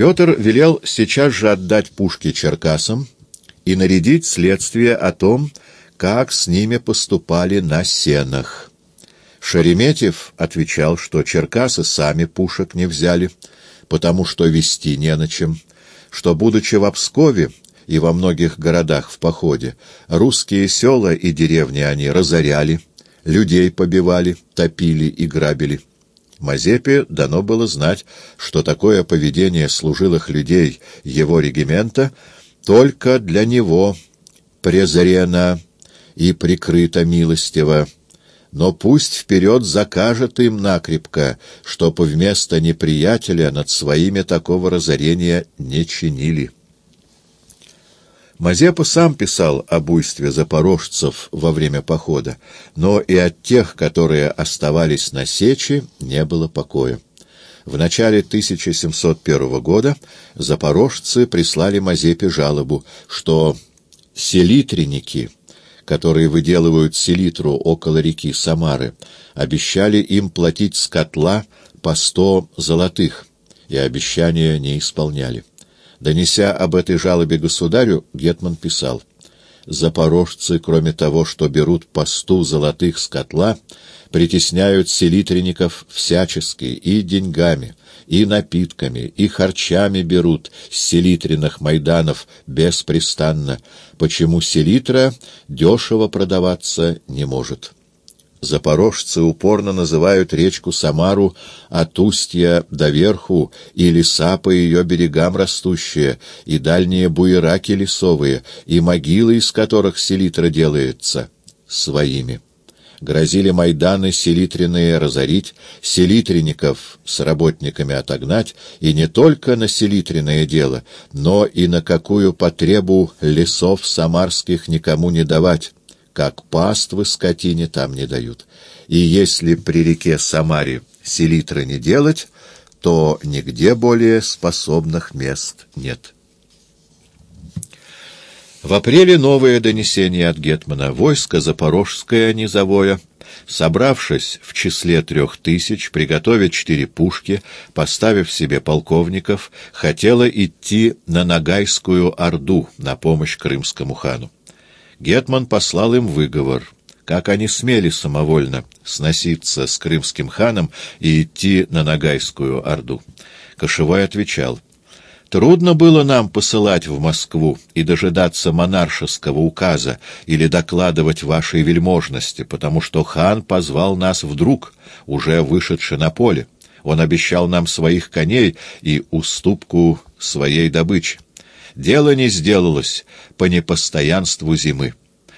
Петр велел сейчас же отдать пушки черкасам и нарядить следствие о том, как с ними поступали на сенах. Шереметьев отвечал, что черкасы сами пушек не взяли, потому что вести не на чем, что, будучи в Пскове и во многих городах в походе, русские села и деревни они разоряли, людей побивали, топили и грабили. Мазепе дано было знать, что такое поведение служилых людей его регимента только для него презрено и прикрыто милостиво, но пусть вперед закажет им накрепко, чтоб вместо неприятеля над своими такого разорения не чинили. Мазепа сам писал о буйстве запорожцев во время похода, но и от тех, которые оставались на сече, не было покоя. В начале 1701 года запорожцы прислали Мазепе жалобу, что селитренники, которые выделывают селитру около реки Самары, обещали им платить с котла по сто золотых, и обещания не исполняли. Донеся об этой жалобе государю, Гетман писал, «Запорожцы, кроме того, что берут по сту золотых с котла, притесняют селитренников всячески и деньгами, и напитками, и харчами берут с селитренных майданов беспрестанно, почему селитра дешево продаваться не может». Запорожцы упорно называют речку Самару от устья до верху, и леса по ее берегам растущие, и дальние буераки лесовые, и могилы, из которых селитра делается, своими. Грозили Майданы селитренные разорить, селитренников с работниками отогнать, и не только на селитренное дело, но и на какую потребу лесов самарских никому не давать как паствы скотине там не дают. И если при реке Самаре селитры не делать, то нигде более способных мест нет. В апреле новое донесение от Гетмана. Войско Запорожское низовое, собравшись в числе трех тысяч, приготовив четыре пушки, поставив себе полковников, хотело идти на Ногайскую Орду на помощь крымскому хану. Гетман послал им выговор. Как они смели самовольно сноситься с крымским ханом и идти на Ногайскую Орду? Кошевой отвечал, «Трудно было нам посылать в Москву и дожидаться монаршеского указа или докладывать вашей вельможности, потому что хан позвал нас вдруг, уже вышедши на поле. Он обещал нам своих коней и уступку своей добычи. Дело не сделалось по непостоянству зимы.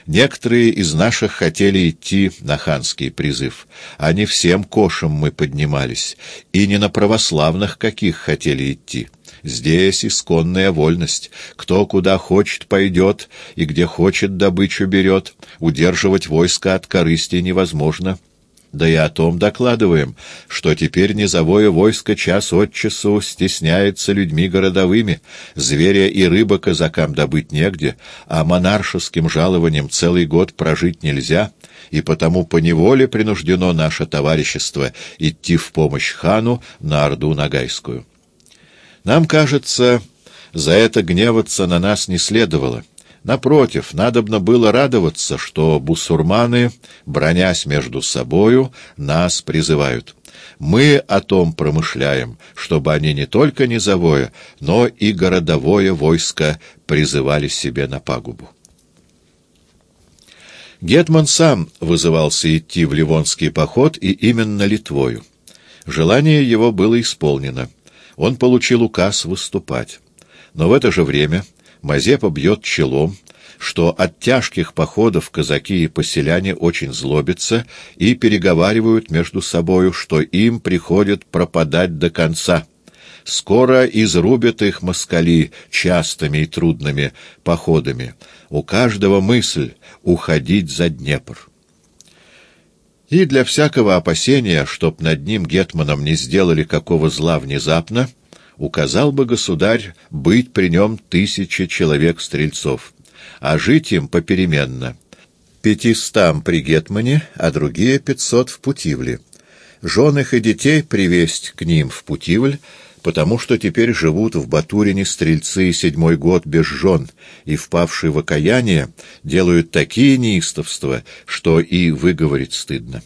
Некоторые из наших хотели идти на ханский призыв, а не всем кошам мы поднимались, и не на православных каких хотели идти. Здесь исконная вольность. Кто куда хочет пойдет, и где хочет добычу берет. Удерживать войско от корысти невозможно. Да и о том докладываем, что теперь низовое войско час от часу стесняется людьми городовыми, зверя и рыба казакам добыть негде, а монаршеским жалованием целый год прожить нельзя, и потому поневоле принуждено наше товарищество идти в помощь хану на Орду Ногайскую. Нам кажется, за это гневаться на нас не следовало. Напротив, надобно было радоваться, что бусурманы, бронясь между собою, нас призывают. Мы о том промышляем, чтобы они не только низовое, но и городовое войско призывали себе на пагубу. Гетман сам вызывался идти в Ливонский поход и именно Литвою. Желание его было исполнено. Он получил указ выступать. Но в это же время Мазепа бьет челом, что от тяжких походов казаки и поселяне очень злобятся и переговаривают между собою, что им приходит пропадать до конца. Скоро изрубят их москали частыми и трудными походами. У каждого мысль — уходить за Днепр. И для всякого опасения, чтоб над ним гетманом не сделали какого зла внезапно, — указал бы государь быть при нем тысячи человек-стрельцов, а жить им попеременно. Пятистам при Гетмане, а другие пятьсот в Путивле. Жен их и детей привесть к ним в Путивль, потому что теперь живут в Батурине стрельцы седьмой год без жен, и, впавшие в окаяние, делают такие неистовства, что и выговорить стыдно.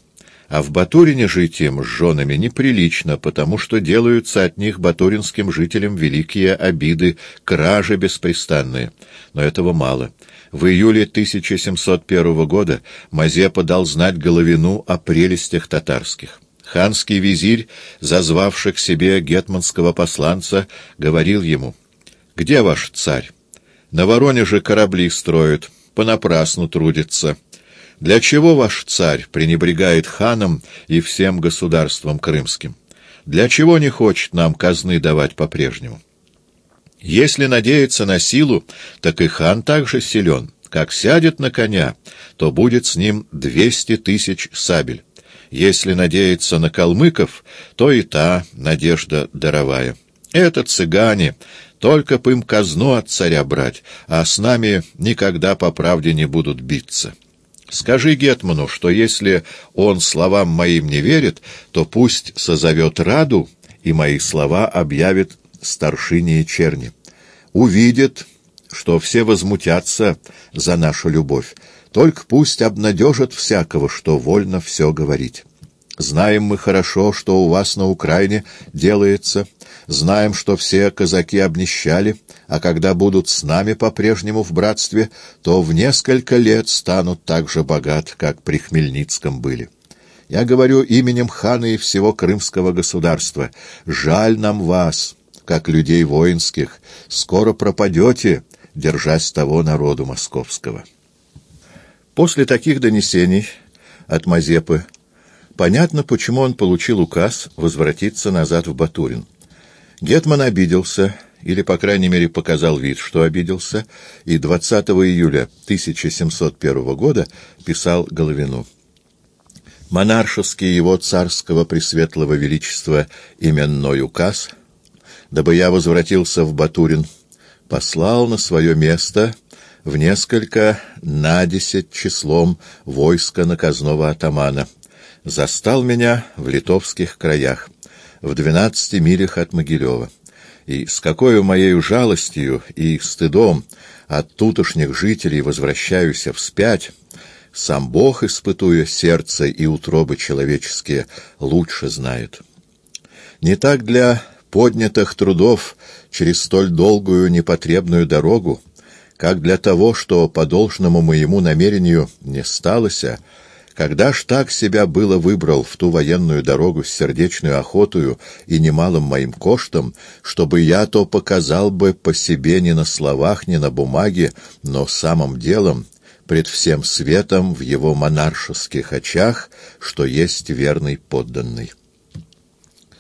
А в Батурине жить им с женами неприлично, потому что делаются от них батуринским жителям великие обиды, кражи беспрестанные. Но этого мало. В июле 1701 года Мазепа дал знать Головину о прелестях татарских. Ханский визирь, зазвавший к себе гетманского посланца, говорил ему, «Где ваш царь? На Воронеже корабли строят, понапрасну трудится». Для чего ваш царь пренебрегает ханом и всем государством крымским? Для чего не хочет нам казны давать по-прежнему? Если надеяться на силу, так и хан также силен. Как сядет на коня, то будет с ним двести тысяч сабель. Если надеяться на калмыков, то и та надежда даровая. Это цыгане, только бы им казну от царя брать, а с нами никогда по правде не будут биться». Скажи Гетману, что если он словам моим не верит, то пусть созовет Раду, и мои слова объявит старшине черни. Увидит, что все возмутятся за нашу любовь, только пусть обнадежит всякого, что вольно все говорить. Знаем мы хорошо, что у вас на Украине делается, знаем, что все казаки обнищали, а когда будут с нами по-прежнему в братстве, то в несколько лет станут так же богат, как при Хмельницком были. Я говорю именем хана и всего крымского государства. Жаль нам вас, как людей воинских. Скоро пропадете, держась того народу московского. После таких донесений от Мазепы понятно, почему он получил указ возвратиться назад в Батурин. Гетман обиделся, или, по крайней мере, показал вид, что обиделся, и 20 июля 1701 года писал Головину. «Монаршеский его царского пресветлого величества именной указ, дабы я возвратился в Батурин, послал на свое место в несколько на десять числом войска наказного атамана, застал меня в литовских краях, в двенадцати милях от Могилева. И с какой моею жалостью и стыдом от тутошних жителей возвращаюсь вспять, сам Бог, испытуя сердце и утробы человеческие, лучше знает. Не так для поднятых трудов через столь долгую непотребную дорогу, как для того, что по должному моему намерению не сталося, когда ж так себя было выбрал в ту военную дорогу с сердечную охотою и немалым моим коштом, чтобы я то показал бы по себе не на словах, не на бумаге, но самым делом, пред всем светом в его монаршеских очах, что есть верный подданный.